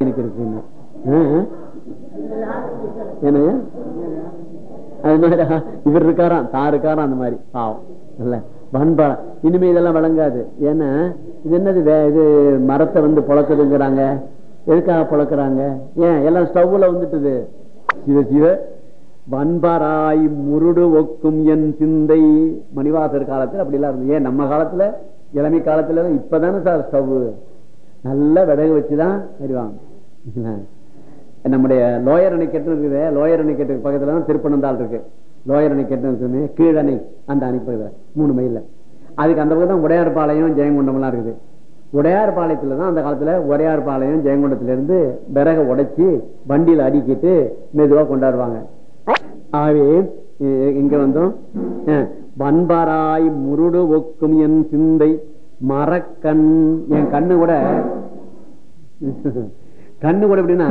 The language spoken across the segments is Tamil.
எனக்கு இருக்குன்னு ஆ? அது மாதிரி இவர் இருக்காராம் தான் இருக்காராம் அந்த மாதிரி. பாவம். இல்ல பண்பா இனிமே இதெல்லாம் வழங்காது ஏன்னா இது என்னது இது மரத்தை வந்து பொழக்குதுங்கிறாங்க. எதுக்காக பொழக்குறாங்க? ஏன்? எல்லாம் ஸ்டவ்ல வந்துட்டுது. சிவ சிவ. வன்பராய் முருடு ஒக்கும் என் சிந்தை. மணிவாசர் காலத்துல அப்படிலாம் இருந்தது. ஏன்? நம்ம காலத்துல இளமை காலத்துல இப்பதானே சார் ஸ்டவ் நல்ல விடகு வச்சுதான் வருவாங்க நம்முடைய லோயர் அணைக்கட்டு இருக்குது லோயர் அணைக்கட்டுக்கு பக்கத்துல தான் திருப்பனந்தாள் இருக்கு. லோயர் அணைக்கட்டு இருக்குது கீழணை அந்த அணை மூணு மைல்ல. அதுக்கு அந்த பக்கம் தான் உடையார்பாளையம் ஜெயங்குண்டம் எல்லாம் இருக்குது. உடையார்பாளையத்துல தான் அந்த காலத்துல உடையார்பாளையம் ஜெயங்கொண்டத்துல இருந்து விறக உடைச்சி வண்டியில அடிக்கிட்டு மெதுவா கொண்டாடுவாங்க. ஆகவே இ- இங்க வந்தோம். அஹ், முருடு ஒக்கும் என் சிந்தை மரக்கண் என் கண்ணு கூட கண்ணு கூட எப்படின்னா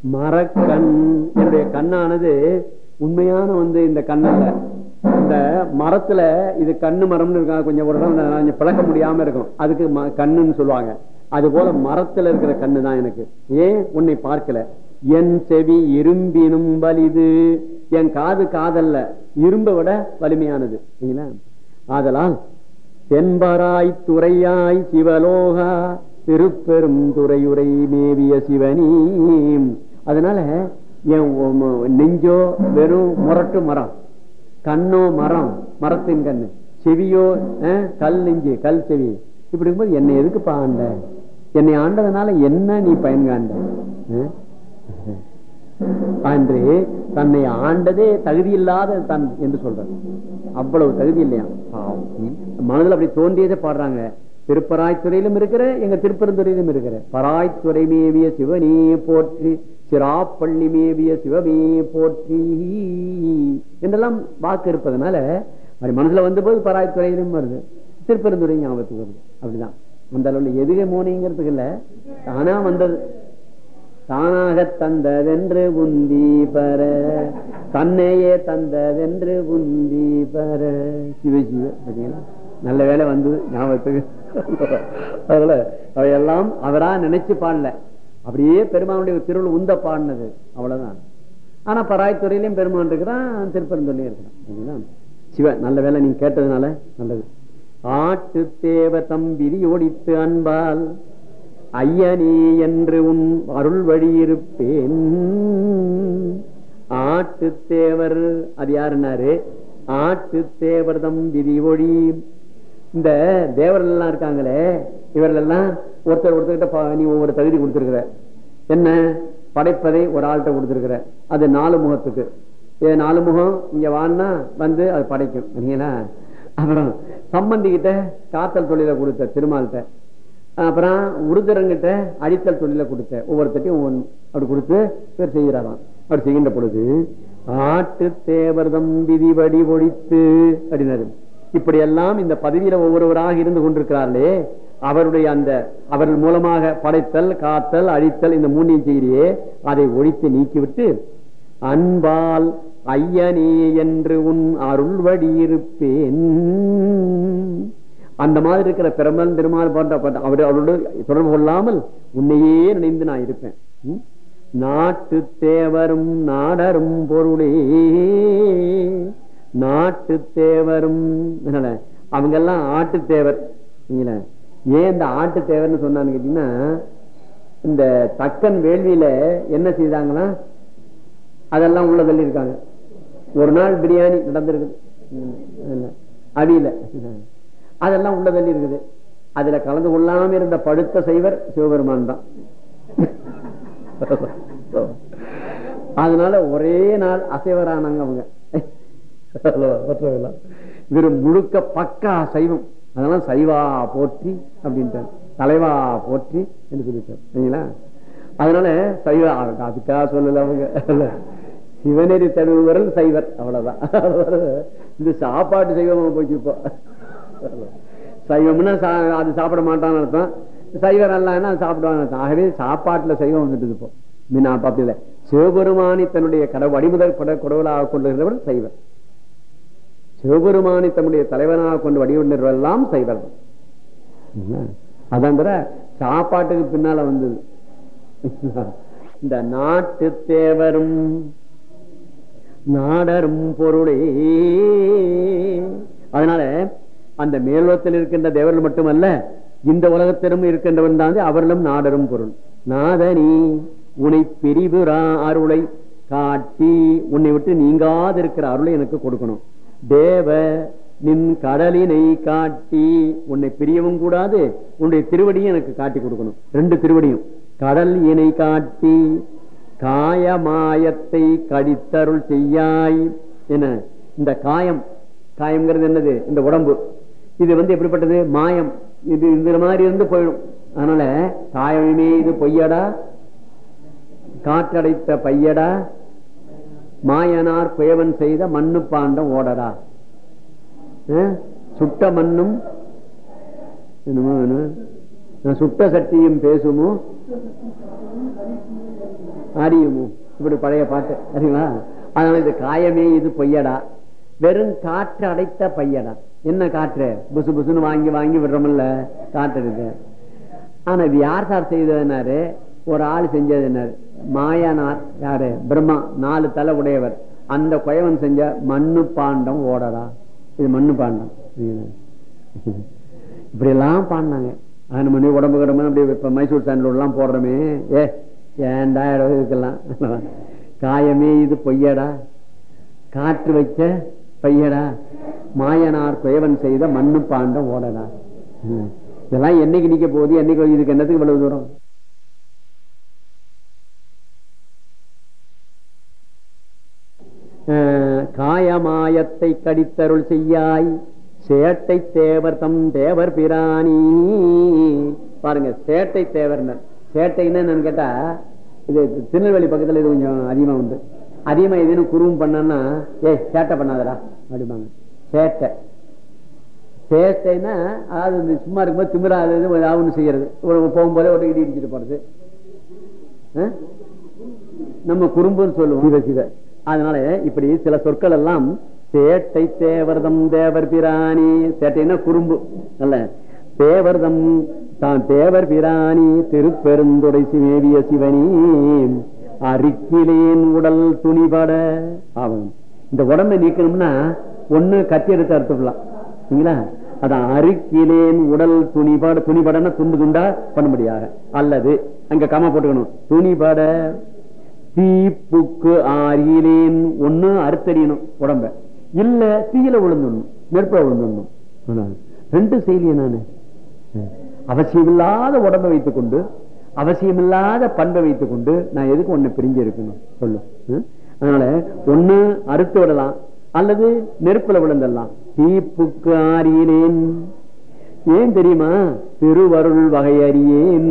மரக்கண். என்னுடைய கண்ணானது உண்மையான வந்து இந்த கண்ணல்ல. இந்த மரத்துல இது கண்ணு மரம்னு இருக்காங்க. கொஞ்சம் உடனே பிளக்க முடியாம இருக்கும். அதுக்கு ம- கண்ணுன்னு சொல்லுவாங்க. அது போல மரத்துல இருக்கிற கண்ணு தான் எனக்கு. ஏன் உன்னை பார்க்கல? என் செவி இரும்பினும் வலிது. என் காது காதல்ல. இரும்பை விட வலிமையானது. சரிங்களா ஆதலால் தென்பராய் துறையாய் சிவலோகா. திருப்பெரும் துறையுரை மேவிய சிவனி. அதனால என் நெஞ்சோ வெறும் முரட்டு மரம். கண்ணோ மரம். மரத்தின் கண்ணு. செவியோ அஹ், கல் நெஞ்சு கல் செவி. இப்படி இருக்கும்போது என்னை எதுக்கு ஆண்ட? என்னை ஆண்டதுனால என்ன நீ பயன் காண்ட? அன்று தன்னை ஆண்டதே தகுதி இல்லாத தன் என்று சொல்றார். அவ்வளவு தகுதி இல்லையா? மனதில் அப்படி தோன்றியதே பாடுறாங்க. திருப்பராய்த்துறையிலும் இருக்கிற எங்க திருப்பெருந்துறையிலும் இருக்கிற. பராய்த்துறை மேவிய சிவனே போற்றி சிராப்பள்ளி மேவிய சிவமே போற்றி என்றெல்லாம் வாக்கு இருப்பதனால அப்படி மனசுல வந்த போது பராய்த்துறையிலும் வருது. திருப்பெருந்துறை ஞாபகத்துக்கு வருது. அப்படிதான். அந்த அளவுல எதுகை மோனிங்கிறதுக்கு இல்ல. தானா வந்தது. தானாக தந்ததென்று உந்தி பர தன்னையே தந்ததென்று உந்தி பர. சிவ சிவ பார்த்தீங்களா நல்ல வேலை வந்தது ஞாபகத்துக்கு. அதனால அவையெல்லாம் அவரா நினைச்சு பாடல. அப்படியே பெருமானுடைய திருவிழா உந்த பாடினது. அவ்வளவுதான். ஆனா பராய்த்துறையிலும் பெருமான் இருக்கிறான் திருப்பரந்துறையிலும் இருக்கிறான். சிவ நல்ல வேலை நீங்க கேட்டதுனால நல்லது. ஆட்டு தேவ தம்பிரி ஓடித்து அன்பால் ஐயனே என்று உன் அருள் வழியிருப்பேன். ஆட்டு தேவர் அது யாருன்னாரு? ஆட்டு தேவர் தம் விதி ஒழி இந்த தேவர்கள் எல்லாம் இருக்காங்களே இவர்கள் எல்லாம் ஒருத்தர் ஒருத்தர்கிட்ட பா- நீ ஒவ்வொரு தகுதி கொடுத்துருக்குற. என்ன? படைப்பதை ஒரு ஆள்கிட்ட கொடுத்துருக்குற. அது நாலு முகத்துக்கு. ஏ நாலு முகம் இங்க வான்னா வந்து அது படைக்கும். சரிங்களா அப்புறம் சம்பந்திக்கிட்ட காத்தல் தொழிலை கொடுத்த திருமால்கிட்ட. அப்புறம் உருதரங்கிட்ட அடித்தல் தொழில கொடுத்த. ஒவ்வொருத்தையும் அப்படி கொடுத்து பேர் செய்கிறாராம். அப்படி செய்கின்ற பொழுது ஆட்டு தேவர்தம் விதிபடி ஒழித்து அப்படின்னாரு. இப்படியெல்லாம் இந்த பதவியில ஒவ்வொருவராக இருந்து கொண்டிருக்கிறார்களே அவருடைய அந்த அவர்கள் மூலமாக படைத்தல் காத்தல் அழித்தல் இந்த மூன்றையும் செய்தியே அதை ஒழித்து நீக்கிவிட்டு அன்பால் ஐயனே என்று உன் அருள்வடி இருப்பேன் அந்த மாதிரி இருக்கிற பெருமாள் திருமால் போன்ற அவர் அவரோடு தொடர்பு கொள்ளாமல் உன்னையே நினைந்து நான் இருப்பேன். நாட்டு தேவரும் நாடரும் பொருளே. நாட்டு தேவரும் அவங்க எல்லாம் ஆட்டு தேவர் ஏன் இந்த ஆட்டு தேவர்னு சொன்னான்னு கேட்டீங்கன்னா இந்த தக்கன் வேள்வியில என்ன செய்தாங்கன்னா அதெல்லாம் உள்ள தள்ளி இருக்காங்க ஒரு நாள் பிரியாணி நடந்திருக்குது. ம், அடியில. அதெல்லாம் உள்ள தள்ளி இருக்குது அதுல கலந்து கொள்ளாம இருந்த படுத்த செய்வர் சிவபெருமான் தான். அதனால ஒரே நாள் அசைவரானாங்க அவங்க. மற்றவர்களாம். இவர் முழுக்க பக்கா சைவம். அதெல்லாம் சைவா போற்றி அப்படின்ட்டார் தலைவா போற்றி என்று சொல்லிட்டார். சரிங்களா? அதனால சைவா அதுக்காக சொல்லல அவங்க. சிவநெறி தழுவுவரல் சைவர். அவ்வளவுதான். இந்த சாப்பாட்டு சைவம் போச்சு இப்போ. சைவம்னா சா- அது சாப்பிட மாட்டான்னு அர்த்தம். சைவர் அல்லன்னா சாப்பிடுவாங்க ஆகவே சாப்பாட்டுல சைவம் வந்துட்டு இப்போ. முன்ன அப்படி இல்லை சிவபெருமானி தன்னுடைய கடவுள் அடிமுதல் பட குடவலாக கொண்டிருக்கிறவர் சைவர். சிவபெருமானி தம்முடைய தலைவனாக கொண்டு வடிவெல்லாம் சைவர் அதான் தவிர சாப்பாட்டுக்கு பின்னால வந்தது. இந்த நாட்டு தேவரும் நாடரும் பொருளே. அதனால அந்த மேலோகத்தில் இருக்கின்ற தேவர்கள் மட்டுமல்ல இந்த உலகத்திலும் இருக்கின்றவன் தான் அவர்களும் நாடரும் பொருள். நாதனி உனை பிரிவுரா அருளை காட்டி உன்னை விட்டு நீங்காதிருக்கிற அருளை எனக்கு கொடுக்கணும். தேவ நின் கடலினை காட்டி உன்னை பிரியவும் கூடாது உன்னுடைய திருவடியும் எனக்கு காட்டி கொடுக்கணும். ரெண்டு திருவடியும். கடல் இணை காட்டி காயமாயத்தை கடித்தருள் செய்யாய் என்ன இந்த காயம் காயம்ங்கிறது என்னது? இந்த உடம்பு. இது வந்து எப்படிப்பட்டது? மாயம். இது இந்த மாதிரி இருந்து போயிடும். அதனால காயமே இது பொய்யடா காற்றடைத்த பையடா மாயனார் குயவன் செய்த மண்ணு பாண்டம் ஓடடா அஹ்? சுட்ட மண்ணும் என்னமோ சுட்ட சட்டியும் பேசுமோ? அறியுமோ? இப்படி பழைய பாட்டு சரிங்களா அதனால இது காயமே இது பொய்யடா. வெறும் காற்று அடைத்த பையடா. என்ன காற்று? புசு புசுன்னு வாங்கி வாங்கி விடுறோம்ல காற்று இருக்கு. ஆனா இது யார் சார் செய்ததுனாரு ஒரு ஆள் செஞ்சது என்னாரு மாயனார் யாரு? பிரம்மா நாலு தலை உடையவர். அந்த குயவன் செஞ்ச மண்ணு பாண்டம் ஓடடா இது மண்ணு பாண்டம். இப்படி எல்லாம் பாடினாங்க. அது மணி உடம்பு கிடம்பு அப்படி இப்ப மைசூர் சாண்டில் எல்லாம் போடுறோமே. ஏ ஏண்டா இடம் இதுக்கெல்லாம்? காயமே இது பொய்யடா. காற்று வச்ச பையடா. மாயனார் குயவன் செய்த மண்ணு பாண்டம் ஓடடா இதெல்லாம் என்னைக்கு நிக்க போகுது? என்னைக்கு இதுக்கு என்னத்துக்கு இவ்வளவு தூரம்? காயமாயத்தை கடித்தருள் செய்யாய். சேட்டை தேவர் தம் தேவர் பிராணி. பாருங்க சேட்டை தேவர்னர் சேட்டைன்னு என்னன்னு கேட்டா இது திருநெல்வேலி பக்கத்துல இது கொஞ்சம் அதிகமா உண்டு. அதிகமா எதுன்னு குருவும் பண்ணா ஏய் சேட்டை பண்ணாதடா அப்படிம்பாங்க. சேட்டை. சேட்டைன்னா அதாவது இந்த சும்மா இருக்கும்போது திமிரா அது இது செய்யறது. ஒரு போகும்போதே ஒரு இடி இடிச்சுட்டு போறது நம்ம குறும்புன்னு சொல்லுவோம். இத அதனால இப்படி சில சொற்கள் எல்லாம் சேட்டை தேவர்தம் தேவர் பிராணி சேட்டைன்னா குறும்பு. அல்ல தேவர்தம் தான் தேவர் பிராணி திருப்பெருந்துடை சிவேவிய சிவனி அரிக்கிலேன் உடல் துணிபட ஆகும். இந்த உடம்பை நீக்கணும்னா ஒண்ணு கத்தி எடுத்து அறுத்துக்கலாம் சரிங்களா அதான் அருக்கிலேன் உடல் துணிபாடு துணிபடன்னா துண்டு துண்டா பண்ண முடியாது. அல்லது அங்க கம போட்டுக்கணும். துணிபட. தீப்புக்கு ஆறியிலேன் ஒண்ணு அறுத்தறியணும் உடம்ப. இல்ல தீயில விழுந்துடணும் நெருப்புல விழுந்துடணும். ரெண்டு செய்தியை நானு. அவசியமில்லாத உடம்பை வைத்துக் கொண்டு அவசியமில்லாத பண்பை வைத்துக் கொண்டு நான் எதுக்கு ஒண்ணு பிரிஞ்சு இருக்கணும்? சொல்லு. அதனால ஒண்ணு அறுத்து விடலாம் அல்லது நெருப்புல விழுந்துடலாம். தீப்புக்கு ஆறியிலேன் ஏன் தெரியுமா? திருவருள் வகையறியேன்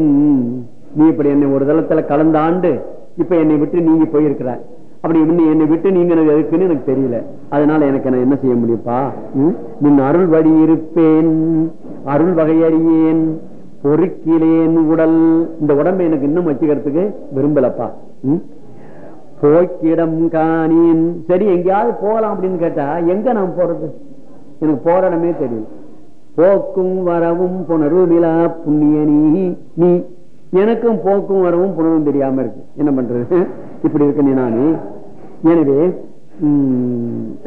நீ இப்படி என்னை ஒரு தளத்துல கலந்தாண்டு இப்ப என்னை விட்டு நீங்க போயிருக்கிற அப்படி என்னை விட்டு நீங்க எனக்கு எதுக்குன்னு எனக்கு தெரியல. அதனால எனக்கு நான் என்ன செய்ய முடியுப்பா நின் அருள் வழி இருப்பேன். அருள் வகையறியேன் பொறுக்கிலேன் உடல். இந்த உடம்பை எனக்கு இன்னும் வச்சுக்கிறதுக்கு விரும்பலப்பா. உம் போக்கிடம் காணேன். சரி எங்கேயாவது போகலாம் அப்படின்னு கேட்டா எங்க நான் போறது? எனக்கு போற இடமே தெரியும் போக்கும் வரவும் புணர்வுமிலா புண்ணிய நீ நீ எனக்கும் போக்கும் வரவும் புனவும் தெரியாம இருக்கு. என்ன பண்றது? இப்படி இருக்க நீ நானு. எனவே உம்,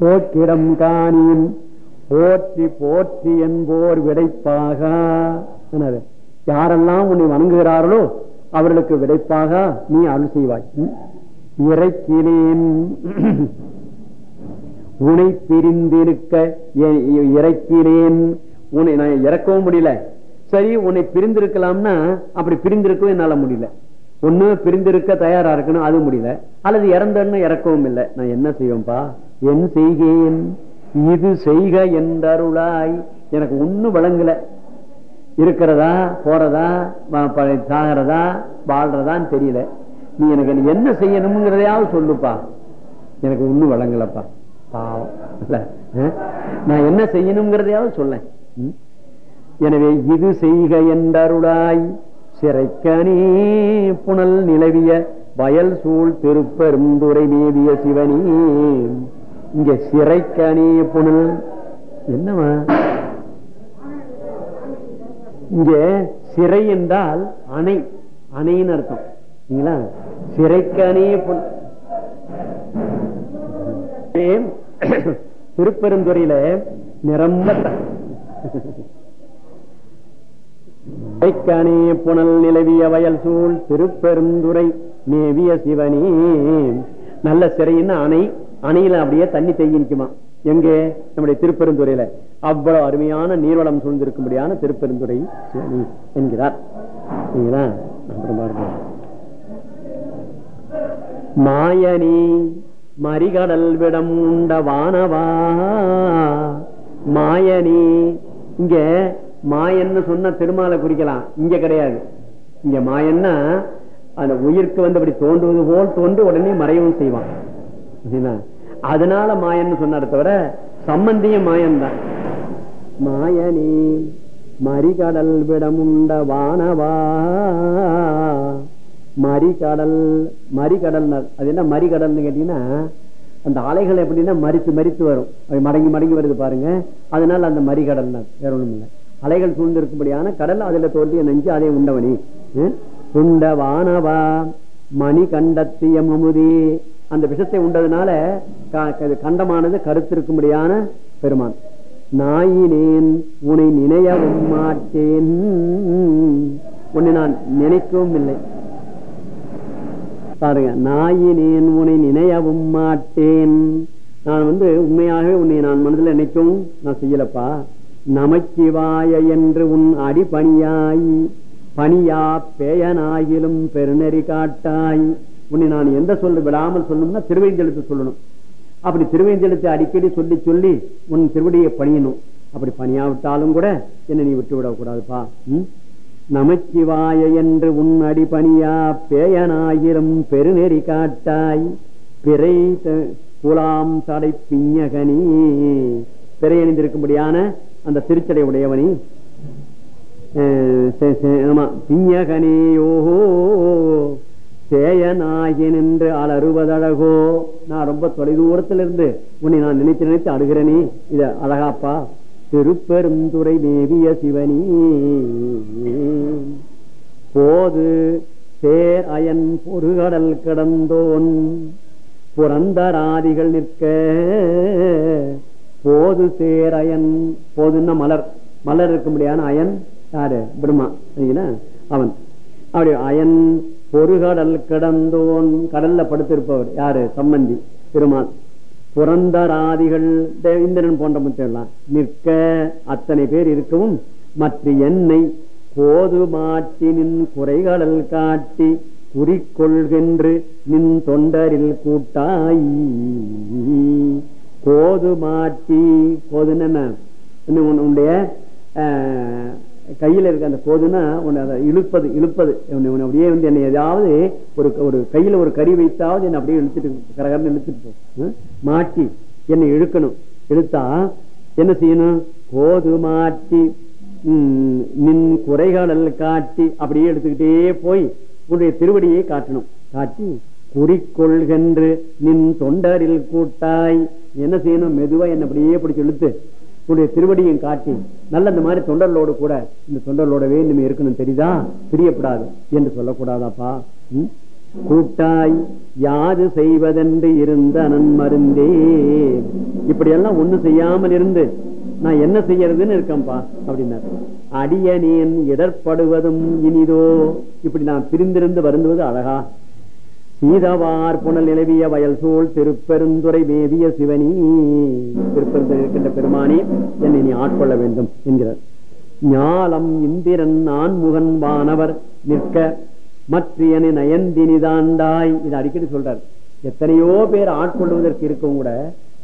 போக்கிடம் காணேன் போற்றி போற்றி என்போர் விடைப்பாக? யாரெல்லாம் உன்னை வணங்குகிறார்களோ அவர்களுக்கு விடைப்பாக? நீ அருள் செய்வாய். ம்? இறைக்கிலேன் உனை பிரிந்திருக்க எ- உன்னை நான் இறக்கவும் முடியல. சரி உன்னை பிரிந்திருக்கலாம்னா அப்படி பிரிந்திருக்கவும் என்னால முடியல. ஒண்ணு பிரிந்திருக்க தயாரா இருக்கணும் அது முடியல. அல்லது இறந்தன்னு இறக்கவும் இல்லை. நான் என்ன செய்வேன்பா? என் செய்கேன். இது செய்க என்றருளாய். எனக்கு ஒண்ணும் வழங்கல இருக்கிறதா போறதா சாகிறதா வாழ்றதான்னு தெரியல. நீ எனக்கு நீ என்ன செய்யணுங்கிறதையாவது சொல்லுப்பா. எனக்கு ஒண்ணும் வழங்கலப்பா பாவம். இல்ல நான் என்ன செய்யணுங்கிறதையாவது சொல்லேன். எனவே இது செய்க என்றருளாய். சிறைக்கனே புனல் நிலவிய வயல் சூழ் திருப்பெருந்துரை மேவிய சிவனே. இங்க சிறைக்கனே புனல். என்னவா இங்க சிறை என்றால் அணை. அணைன்னு அர்த்தம். சரிங்களா? சிறைக்கனே புனல். திருப்பெருந்துறையில நிரம்ப த- புனல் நிலவிய வயல் சூழ் திருப்பெருந்துறை. மேவிய சிவனே. நல்ல சிறையின்னு அணை அணையில அப்படியே தண்ணி தேங்கி நிக்குமா? எங்கே? நம்முடைய திருப்பெருந்துறையில. அவ்வளவு அருமையான நீர்வளம் சூழ்ந்திருக்கும்படியான திருப்பெருந்துறை சிவனி என்கிறார். மாயனி மறிகடல் விடம் உண்ட வானவா மாயனி இங்க மாயன்னு சொன்ன திருமாலை குறிக்கலாம். இங்க கிடையாது. இங்க மாயன்னா அந்த உயிருக்கு வந்து அப்படி தோன்றுவது போல் தோன்று உடனே மறையவும் செய்வான். அதனால மாயன்னு சொன்னார் தவிர சம்பந்தியும் மாயன் தான். மாயனி மறிகடல் விடமுண்ட வானவா? மறிகடல் மறிகடல் அது என்ன மறிகடல்னு கேட்டீங்கன்னா அந்த அலைகள் எப்படின்னா மறித்து மறித்து வரும். அது மடங்கி மடங்கி வருது பாருங்க. அதனால அந்த மறிகடல் வேற ஒண்ணும் இல்லை அலைகள் சூழ்ந்திருக்கும்படியான கடல் அதுல தோன்றிய நெஞ்சு அதை உண்டவனி. ம்? உண்ட வானவா மணி கண்டத்திய முமுதி. அந்த விஷத்தை உண்டதுனால கண்டமானது கருத்திருக்கும்படியான பெருமான். நாயினேன் உன்னை நினையவும் மாட்டேன். உன்னை நான் நினைக்கவும் இல்லை. பாருங்க நாயினேன் உன்னை நினையவும் மாட்டேன். நான் வந்து உண்மையாகவே உன்னை நான் மனதில் நினைக்கவும் நான் செய்யலப்பா. நமச்சிவாய என்று உன் அடிபணியாய் பணியா பேயனாகிலும் பெருநெறி காட்டாய். உன்னை நான் எந்த சொல்ல விடாமல் சொல்லணும்னா திருவைந்தெழுத்து சொல்லணும். அப்படி திருவேந்தெழுத்தை அடிக்கடி சொல்லி சொல்லி உன் திருவடியை பணியணும். அப்படி பணியாவிட்டாலும் கூட என்ன நீ விட்டு விடக்கூடாதுப்பா ம்? நமச்சிவாய என்று உன் அடிபணியா பேயனாயிரம் பெருநெறி காட்டாய். பிறை த- குலாம் தடை பிஞகனி பிறை அணிந்திருக்கும்படியான அந்த திருச்சடை உடையவனி. ஆமா பிஞகனேயோஹோ சேயனாகி நின்று அலறுவதழகோ. நான் ரொம்ப தொலைதூரத்தில் இருந்து உன்னை நான் நினைத்து நினைத்து அழுகிறனே. இத அழகாப்பா திருப்பெருந்துறை மேவிய சிவனி. போது சேர் அயன் பொறுகடல் கடந்தோன் புரந்தராதிகள் நிற்க போது சேர் அயன் போதுன்னா மலர். மலர் இருக்கும்படியான அயன் யாரு? பிரம்மா. அவன். அப்படி அயன் பொறுகடல் கிடந்தோன் கடல்ல படுத்திருப்பவர். யாரு? சம்பந்தி பெருமாள். புரந்தராதிகள் இந்திரன் போன்ற முத்தையெல்லாம் நிற்க அத்தனை பேர் இருக்கவும் மற்ற என்னை போது மாட்டினின் குறைகடல் காட்டி குறிக்கொள்கின்ற நின் தொண்டரில் கூட்டாயி. கோது மாட்டி கோதுன்னு என்ன? இன்னும் உன்னுடைய கையில் இருக்க அந்த கோதுன்னா உன்னை அதை இழுப்பது இழுப்பது. உன்னை அப்படியே வந்து என்னை ஏதாவது ஒரு ஒரு கையில ஒரு கறி வைத்தாவது என்னை அப்படியே இழுத்துட்டு கரகரன்னு இழுத்துட்டு போ. மாட்டி என்னை இழுக்கணும். இழுத்தா என்ன செய்யணும்? கோது மாட்டி நின் குறைகாடல் காட்டி அப்படியே எடுத்துக்கிட்டே போய் உன்னுடைய திருவடியை காட்டணும். காட்டி குறிக்கொள்கென்று நின் தொண்டரில் கூட்டாய். என்ன செய்யணும்? மெதுவா என்ன அப்படியே பிடிச்சு இழுத்து உன்னுடைய திருவடியும் காட்டி நல்ல இந்த மாதிரி தொண்டர்களோடு கூட இந்த தொண்டர்களோடவே இனிமே இருக்கணும் தெரியுதா? பிரியப்படாது என்று சொல்லக்கூடாதாப்பா. ம்? கூட்டாய் யாது செய்வதென்று இருந்த நன் மருந்தே இப்படி எல்லாம் ஒண்ணு செய்யாமல் இருந்து நான் என்ன செய்யறதுன்னு இருக்கேன்பா அப்படின்னாரு. அடியனேன் இடர்படுவதும் இனிதோ. இப்படி நான் பிரிந்திருந்து வருந்துவது அழகா. சீதவார் புனல் நிலவிய வயல் சூழ் திருப்பெருந்துறை மேவிய சிவனி. திருப்பெருந்துறை இருக்கின்ற பெருமானி என்னை நீ ஆட்கொள்ள வேண்டும் என்கிறார். ஞாலம் இந்திரன் நான்முகன் வானவர் நிற்க மற்றியனை நயந்தினிதாண்டாய் இது அடிக்கடி சொல்றார். எத்தனையோ பேர் ஆட்கொள்வதற்கு இருக்கும் கூட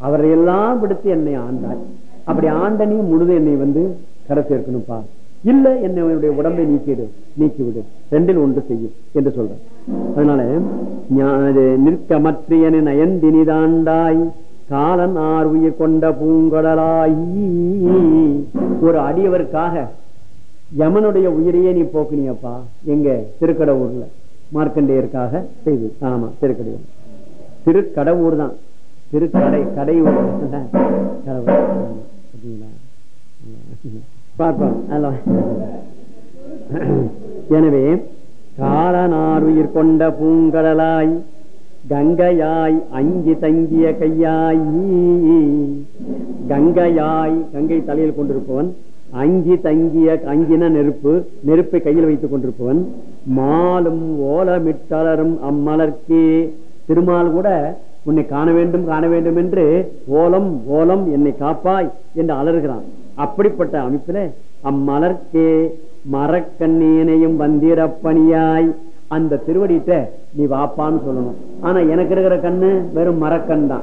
அவரையெல்லாம் விடுத்து என்னை ஆண்டாய். அப்படி ஆண்ட நீ முழுது என்னை வந்து கரை சேர்க்கணும்ப்பா. இல்ல என்னுடைய உடம்பை நீக்கிடு நீக்கிவிடு. ரெண்டில் ஒன்று செய்யும் என்று சொல்றேன் அதனால ஞா- நயந்தினிதாண்டாய் காலன் ஆர் உயிர் கொண்ட பூங்கடலாய். ஒரு அடியவருக்காக யமனுடைய உயிரையே நீ போக்குனியப்பா. எங்க? திருக்கடவுர்ல. மார்க்கண்டேயருக்காக செய்து. ஆமா திருக்கடையூர். திருக்கடவுர் தான். திருக்கடை கடையூர். பார்ப்போம். எனவே காலனாருயிர் கொண்ட பூங்கடலாய் கங்கையாய் அங்கி தங்கிய கையாய் கங்கையாய் கங்கை தலையில் கொண்டிருப்பவன் அங்கி தங்கிய அங்கின நெருப்பு நெருப்பை கையில் வைத்துக் கொண்டிருப்பவன் மாலும் ஓலமிட்டலரும் அம்மலர்க்கே. திருமால் கூட உன்னை காண வேண்டும் காண வேண்டும் என்று ஓலம் ஓலம் என்னை காப்பாய் என்று அலறுகிறான். அப்படிப்பட்ட அமைப்பில அம்மலர்க்கே. மரக்கண்ணீனையும் வந்திரப்பணியாய். அந்த திருவடியிட்ட நீ வாப்பான்னு சொல்லணும். ஆனா எனக்கு இருக்கிற கண்ணு வெறும் மரக்கண் தான்.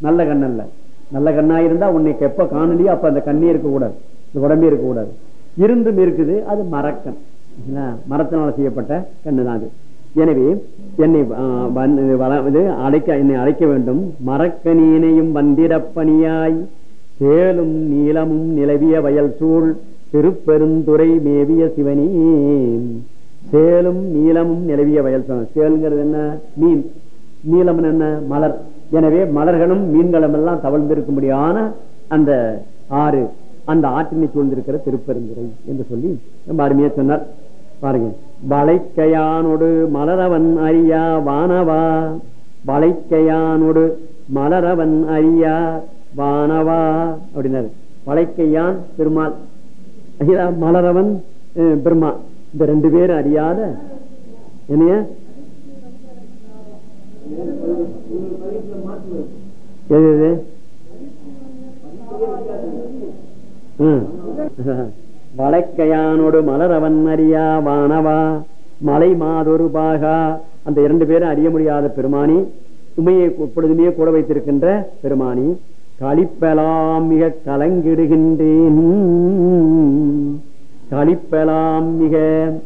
நல்ல கண் அல்ல. நல்ல கண்ணா இருந்தா உன்னைக்கு எப்ப காணலையோ அப்ப அந்த கண்ணே இருக்க கூடாது. இந்த உடம்பே இருக்க கூடாது. இருந்தும் இருக்குது அது மரக்கண். சரிங்களா? மரத்தினால் செய்யப்பட்ட கண்ணு தான் அது. எனவே என்னை வள- இது அழைக்க என்னை அழைக்க வேண்டும். மரக்கணியினையும் வந்திரப்பணியாய். சேலும் நீளமும் நிலவிய வயல் சூழ் திருப்பெருந்துறை மேவிய சிவனி. சேலும் நீளமும் நிலவிய வயல் சேலுங்கிறது என்ன? மீன். நீளம் என்ன? மலர். எனவே மலர்களும் மீன்களும் எல்லாம் தவழ்ந்திருக்கும்படியான அந்த ஆறு அந்த ஆற்றினை சூழ்ந்திருக்கிற திருப்பெருந்துறை என்று சொல்லி ரொம்ப அருமையா சொன்னார். பாருங்க. வளைக்கையானோடு மலரவன் அறியா வானவா? வளைக்கையானோடு மலரவன் அறியா வானவா? அப்படின்னாரு. வளைக்கையான் பெருமாள். மலரவன் பிரம்மா. பெருமா இந்த ரெண்டு பேரும் அறியாத என்னைய? எது எது? வளைக்கையானோடு மலரவன் அறியா வானவா? மலை மாதொரு பாகா. அந்த இரண்டு பேரும் அறிய முடியாத பெருமானி உமையை எப்பொழுதுமே கூட வைத்திருக்கின்ற பெருமானி. களிப்பெலாம் மிக கலங்கிடுகின்றேன். களிப்பலாம் மிக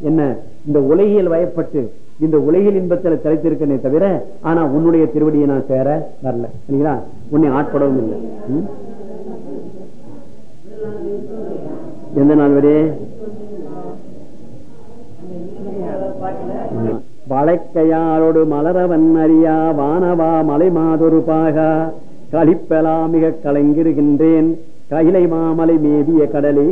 என்ன இந்த உலகியல் வயப்பட்டு இந்த உலகில் இன்பத்தில் தலைத்திருக்கனே தவிர ஆனா உன்னுடைய திருவடியை நான் சேர வரல. சரிங்களா? உன்னை ஆட்படவும் இல்லை. எந்த நாள் வரே? வளைக்கையாரோடு மலரவன் அறியா வானவா மலை மாதொரு பாகா. களிப்பெலாமிக கலங்கிடுகின்றேன் கைலை மாமலை மேவிய கடலே.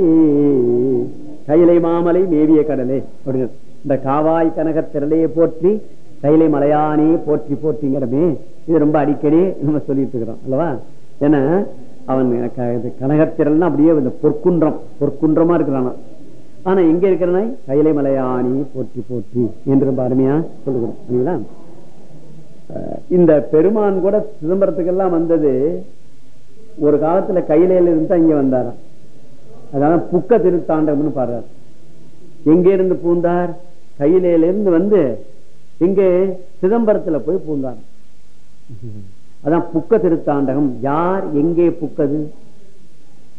கைலை மாமலை மேவிய கடலே. அப்படின்னு இந்த காவாய் கனக திரளையை போற்றி கைலை மலையானே போற்றி போற்றிங்கிறமே இது ரொம்ப அடிக்கடி நம்ம சொல்லிட்டு இருக்கிறோம். அல்லவா? ஏன்னா அவன் க- இது கனகத்திரல்னா அப்படியே இந்த பொற்குன்றம் பொற்குன்றமா இருக்கிறானா ஆனா எங்க இருக்கிறனாய் கைலை மலையானி போற்றி போற்றி. என்று ரொம்ப அருமையா சொல்லுகிறோம். இல்லைங்களா இந்த பெருமான் கூட சிதம்பரத்துக்கெல்லாம் வந்தது ஒரு காலத்துல கையிலையில இருந்து இங்க வந்தாராம். அதான் புக்க திருத்தாண்டகம்னு பாடுறார். எங்க இருந்து பூந்தார்? கையிலையில இருந்து வந்து இங்கே சிதம்பரத்துல போய் பூந்தார். அதான் புக்க திருத்தாண்டகம். யார் எங்கே புக்கது?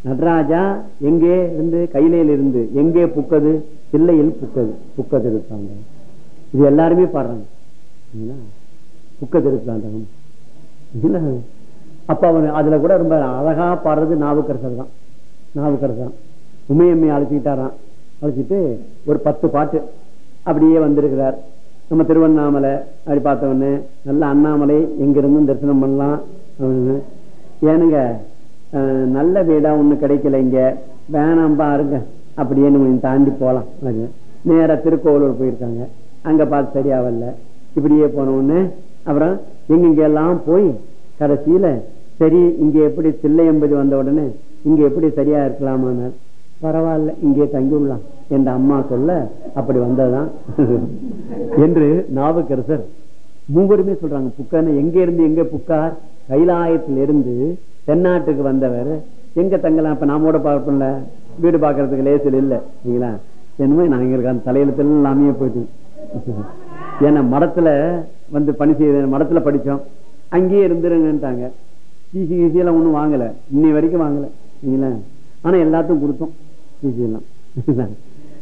நடராஜா எங்கே இருந்து? கையிலையில் இருந்து எங்கே புக்கது? சில்லையில் புக்கது. புக்க திருத்தாண்டகம். இது எல்லாருமே பாடுறாங்க. புக்க திருத்தாண்டகம் அப்ப அவன் அதுல கூட ரொம்ப அழகா பாடுறது நாவுக்கரசர் தான். நாவுக்கரசர் தான். உமையம்மை அழைச்சிக்கிட்டாராம். அழைச்சிட்டு ஒரு பத்து பாட்டு அப்படியே வந்திருக்கிறார். நம்ம திருவண்ணாமலை அப்படி பார்த்தவொடனே நல்ல அண்ணாமலை எங்கிருந்தும் தரிசனம் பண்ணலாம் ஏனுங்க நல்ல வீடா ஒண்ணு கிடைக்கல இங்க. வேணாம் பாருங்க. அப்படியே நம்ம தாண்டி போகலாம் நேராக திருக்கோவிலூர் போயிருக்காங்க. அங்கே பார்த்து சரியாகல. இப்படியே போன உடனே அப்புறம் எங்கெங்க எல்லாம் போய் கடைசியில சரி இங்க எப்படி தில்லையம்பதி வந்த உடனே இங்க எப்படி சரியா இருக்கலாமான்னார் பரவாயில்ல இங்கே தங்கிவிடலாம் என்ற அம்மா சொல்ல அப்படி வந்ததுதான். என்று நாவுக்கரசர் மூவருமே சொல்றாங்க புக்கான எங்க இருந்து எங்க புக்கார்? கைலாயத்திலிருந்து தென்னாட்டுக்கு வந்தவர். எங்க தங்கலாம்? இப்ப நாமோட பார்ப்போம்ல. வீடு பார்க்கறதுக்கு லேசில் இல்ல. சரிங்களா என்னமோ நான் எங்களுக்கு அந்த தலையெழுத்துல எல்லாமே போயிட்டு ஏன்னா மடத்துல வந்து பணி செய்த மடத்தில் படித்தோம் அங்கேயே இருந்துருங்கன்ட்டாங்க. சிசி கிசி ஒன்றும் வாங்கலை வாங்கல. இன்னை வரைக்கும் வாங்கலை. சரிங்களா ஆனால் எல்லாத்தையும் கொடுத்தோம். டிசி எல்லாம்.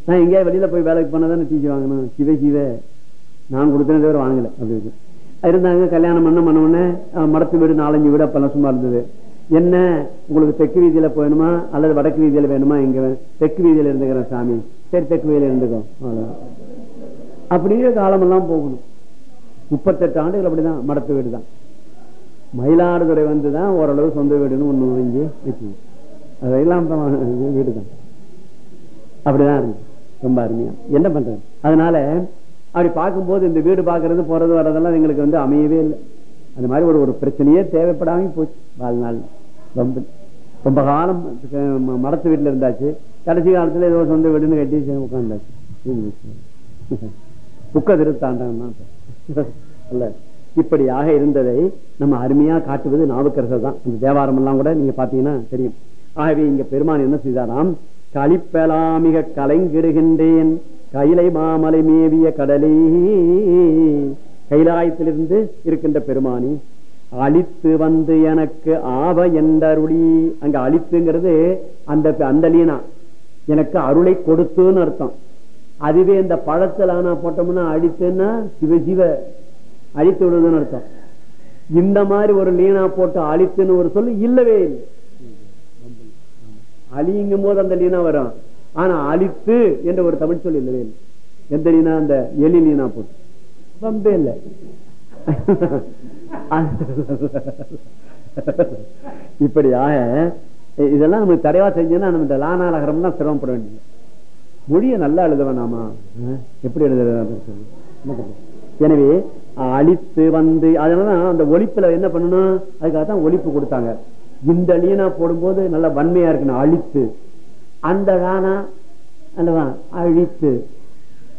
நான் எங்கேயா வெளியில் போய் வேலைக்கு போனாதானே சிசி வாங்கணும். சிவ சிவ. நான் கொடுத்தேன் தவிர வாங்கலை. அப்படின்னு இருந்தாங்க கல்யாணம் பண்ண பண்ணவுடனே மடத்து வீடு நாலஞ்சு வீடு அப்பெல்லாம் சும்மா இருந்தது. என்ன? உங்களுக்கு தெற்கு வீதியில் போயணுமா? அல்லது வடக்கு வீதியில் வேணுமா? எங்க தெற்கு வீதியில் இருந்துக்கிறேன் சாமி. சரி தெற்கு வீதியில இருந்துக்கோ. அவ்வளவுதான். அப்படியே காலமெல்லாம் போகணும். முப்பத்தெட்டு ஆண்டுகள் அப்படிதான் மடத்து வீடு தான் மயிலாடுதுறை வந்து தான் ஓரளவு சொந்த வீடுன்னு ஒன்று வாங்கி அதெல்லாம் வீடு தான் அப்படிதான் இருக்கு. ரொம்ப அருமையா. என்ன பண்றது? அதனால அப்படி பார்க்கும்போது இந்த வீடு பார்க்கறது போறது வர்றதெல்லாம் எங்களுக்கு வந்து அமையவே இல்லை. அந்த மாதிரி ஒரு ஒரு பிரச்சனையே தேவைப்படாம போச்சு வாழ்நாள் ரொம்ப ரொம்ப காலம் மடத்து வீட்டில் இருந்தாச்சு. கடைசி காலத்தில் ஏதோ சொந்த வீடுன்னு கட்டி சரி உட்கார்ந்தாச்சு. புக்க திருத்தாண்டான் அல்ல. இப்படியாக இருந்ததை நம்ம அருமையா காட்டுவது நாவுக்கரசர் தான். இந்த தேவாரம் எல்லாம் கூட நீங்க பாத்தீங்கன்னா தெரியும். ஆகவே இங்க பெருமான் என்ன செய்தாராம்? களிப்பலாமிக கலைங்கிடுகின்றேன். கைலை மாமலை மேவிய கடலே கைலாயத்திலிருந்து இருக்கின்ற பெருமானி அழித்து வந்து எனக்கு ஆவ என்றருளி. அங்க அழித்துங்கிறது அந்த அந்த லீனா. எனக்கு அருளை கொடுத்துன்னு அர்த்தம். அதுவே இந்த பழத்தில் ஆனா போட்டோம்னா அழித்துன்னா சிவ சிவ. அழித்து விடுவதுன்னு அர்த்தம். இந்த மாதிரி ஒரு லீனா போட்டு அழித்துன்னு ஒரு சொல்லு இல்லவே இல்லை. அழியுங்கும் போது அந்த லீனா வரும். ஆனா அழித்து என்ற ஒரு தமிழ் சொல் இல்லவே இல்லை. எந்த லீனா? அந்த எலி லீனா போட்டு. வம்பே இல்லை. இப்படியாக இதெல்லாம் நமக்கு தடைவா செஞ்சோன்னா நம்ம இந்த லானாலகரம் தான் சிரமப்பட வேண்டியது மொழியை நல்லா எழுதவேணாமா எப்படி எழுதுறது? எனவே அழித்து வந்து அதனாலதான் அந்த ஒழிப்புல என்ன பண்ணணும் அதுக்காக தான் ஒழிப்பு கொடுத்தாங்க. இந்த லீனா போடும்போது நல்ல வன்மையா இருக்கணும் அழித்து. அந்த ராணா அல்லவா அழித்து.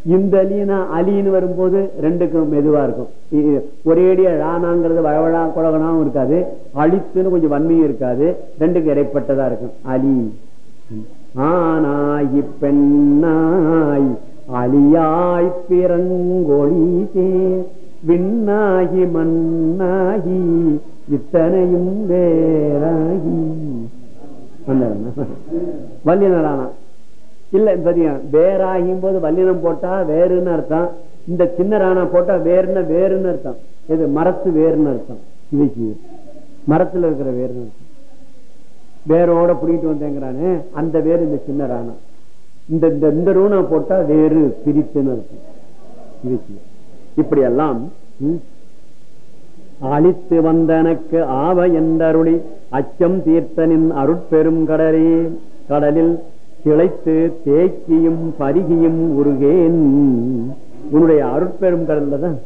இந்த லீனா அலின்னு வரும்போது ரெண்டுக்கும் மெதுவா இருக்கும். இ- ஒரேடியா ராணாங்கிறது வழவழா குழகனாவும் இருக்காது. அழித்துன்னு கொஞ்சம் வன்மையும் இருக்காது. ரெண்டுக்கும் இடைப்பட்டதா இருக்கும். அலி ஆனாய் பெண்ணாய் அழியாய் பிறங்கொழி சேர். விண்ணாகி மண்ணாகி இத்தனையும் வேறாகி. வல்லினரானா இல்ல பாத்தீங்க வேறாகும் போது வல்லினம் போட்டா வேறுன்னு அர்த்தம். இந்த சின்ன ராணா போட்டா வேறுன்னு வேறுன்னு அர்த்தம். எது மரத்து வேறுன்னு அர்த்தம். இவைக்கு மரத்துல இருக்கிற வேறுன்னு அர்த்தம். வேரோட புடிக்கிட்டு வந்தேங்கிறானே அந்த வேர் இந்த சின்ன ராணா. இந்த இந்த இந்த ரூணா போட்டா வேறு பிரித்துன்னு இருக்கு. இப்படியெல்லாம் இப்படி எல்லாம் அழித்து வந்தனக்கு ஆவ எந்தருளி அச்சம் தீர்த்தனின் அருட்பெரும் கடலே கடலில் திளைத்து தேக்கியும் பருகியும் உருகேன். உன்னுடைய அருட்பெரும் கடல்ல தான்.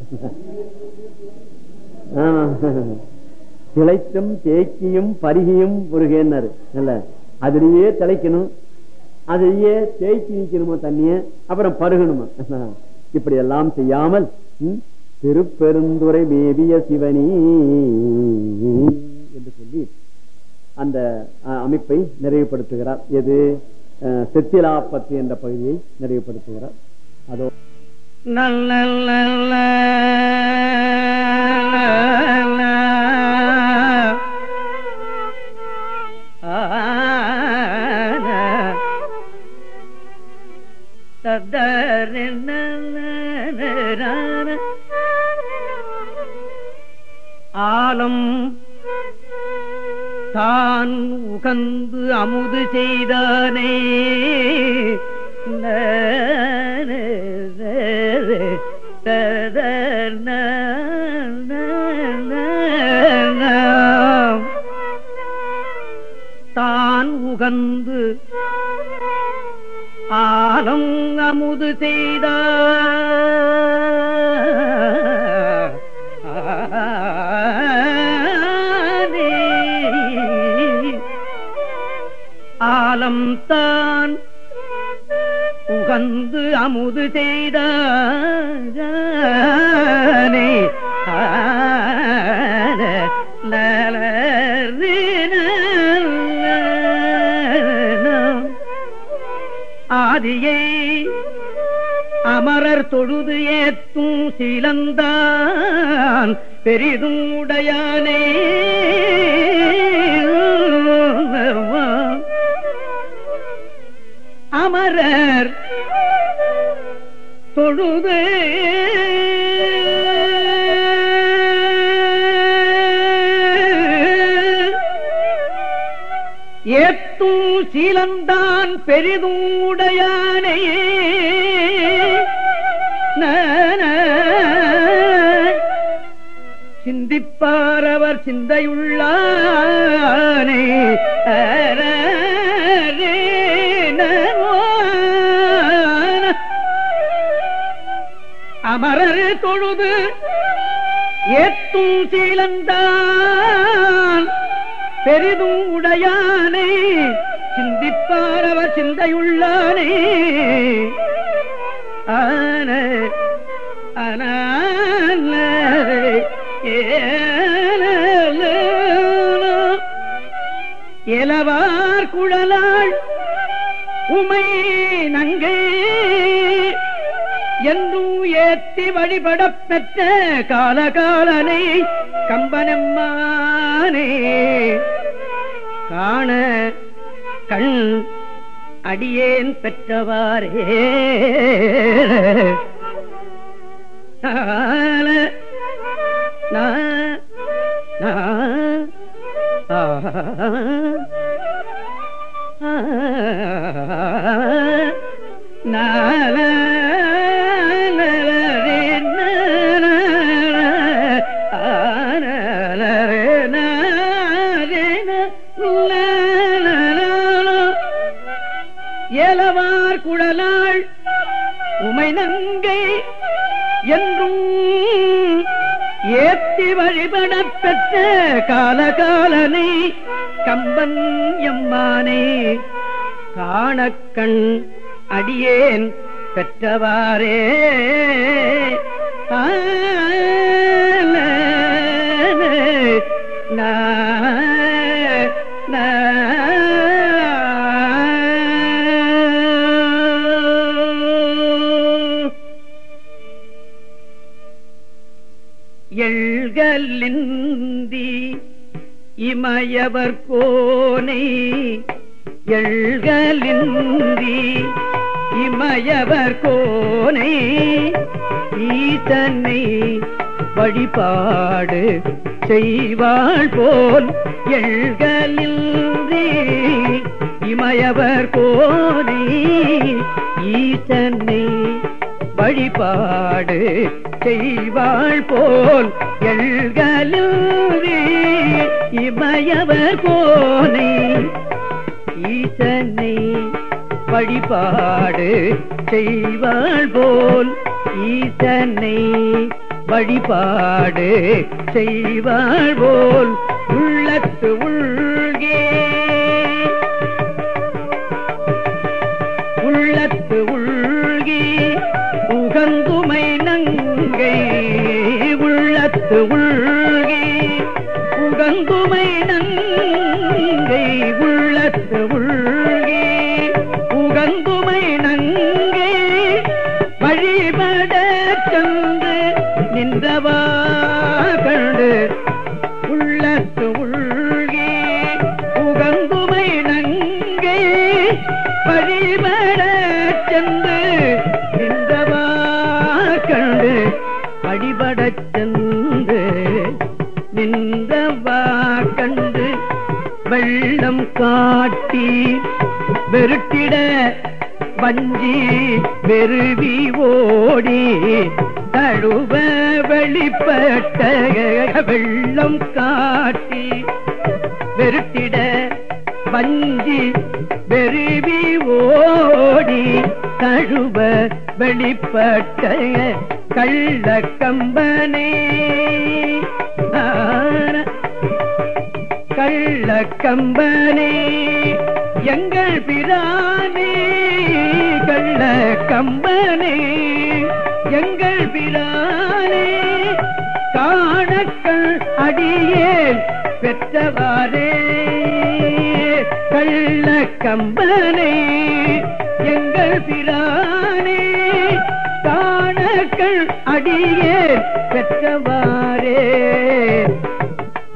திளைத்தும் தேக்கியும் பருகியும் முருகேன்னாரு. இல்ல அதுலயே திளைக்கணும் அதையே தேய்ச்சி நிற்கணுமா தண்ணிய? அப்புறம் பருகணுமா? இப்படி எல்லாம் செய்யாமல் திருப்பெருந்துரை திருப்பெருந்துறை மேவிய சிவனி என்று சொல்லி அந்த அஹ், அமைப்பை நிறைவுபடுத்துகிறார். எது? அஹ், செத்திலாப்பத்து என்ற பகுதியை நிறைவுபடுத்துகிறார். அதோ நல்ல ஆலம் தான் உகந்து அமுது செய்தானே உகந்து ஆலம் அமுது செய்த. ஆலம் தான் உகந்து அமுது செய்தான் சீலந்தான் பெரிதும் உடையானே. அமரர் தொழுது. ஏத்தும் சீலந்தான் பெரிதும் அமரர் தொழுது ஏத்தும் சீலந்தான். பெரிதும் உடையானை சிந்திப்பார் அவர் சிந்தையுள்ளானே. ஆன அனால எலவார் குழலாள் உமை நங்கை. என்றும் ஏத்தி வழிபடப் பெற்ற காலகாலனை கம்பனம்மானே. காண கண் அடியேன் பெற்றவாரே நால, ஆ, எழ்கலிந்தி இமயவர் கோனை எழ்கலிந்தி இமயவர் கோனை ஈசனை வழிபாடு செய்வாள் போல் எழ்கலிந்தி இமயவர் கோனை ஈசனை வழிபாடு செய்வாள் போல் எழ்கலூரி இமயவர் போனை ஈசனை வழிபாடு செய்வாள் போல் ஈசனை வழிபாடு செய்வாள் போல் உள்ளத்து உள்கே உள்ளத்து உள்கி உகந்துமை நங்கை உள்ளத்து உள்கி உகந்துமை நங்கை வழிபட சென்று நின்றவா வஞ்சி வெறுவி ஓடி தழுவ வெளிப்பட்ட வெள்ளம் காட்டி வெறுத்திட வஞ்சி வெறுவி ஓடி தழுவ வெளிப்பட்ட கள்ள கம்பனே கள்ள கம்பனே எங்கள் பிரானே கள்ள கம்பனே எங்கள் பிரானே காணக்கள் அடியேன் பெற்றவாரே கள்ள கம்பனே எங்கள் பிரானே காணக்கள் அடியேன் பெற்றவாரே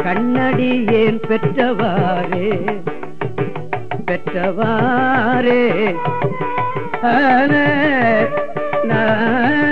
கண்ணடியேன் பெற்றவாரே பெற்றவாரே நான்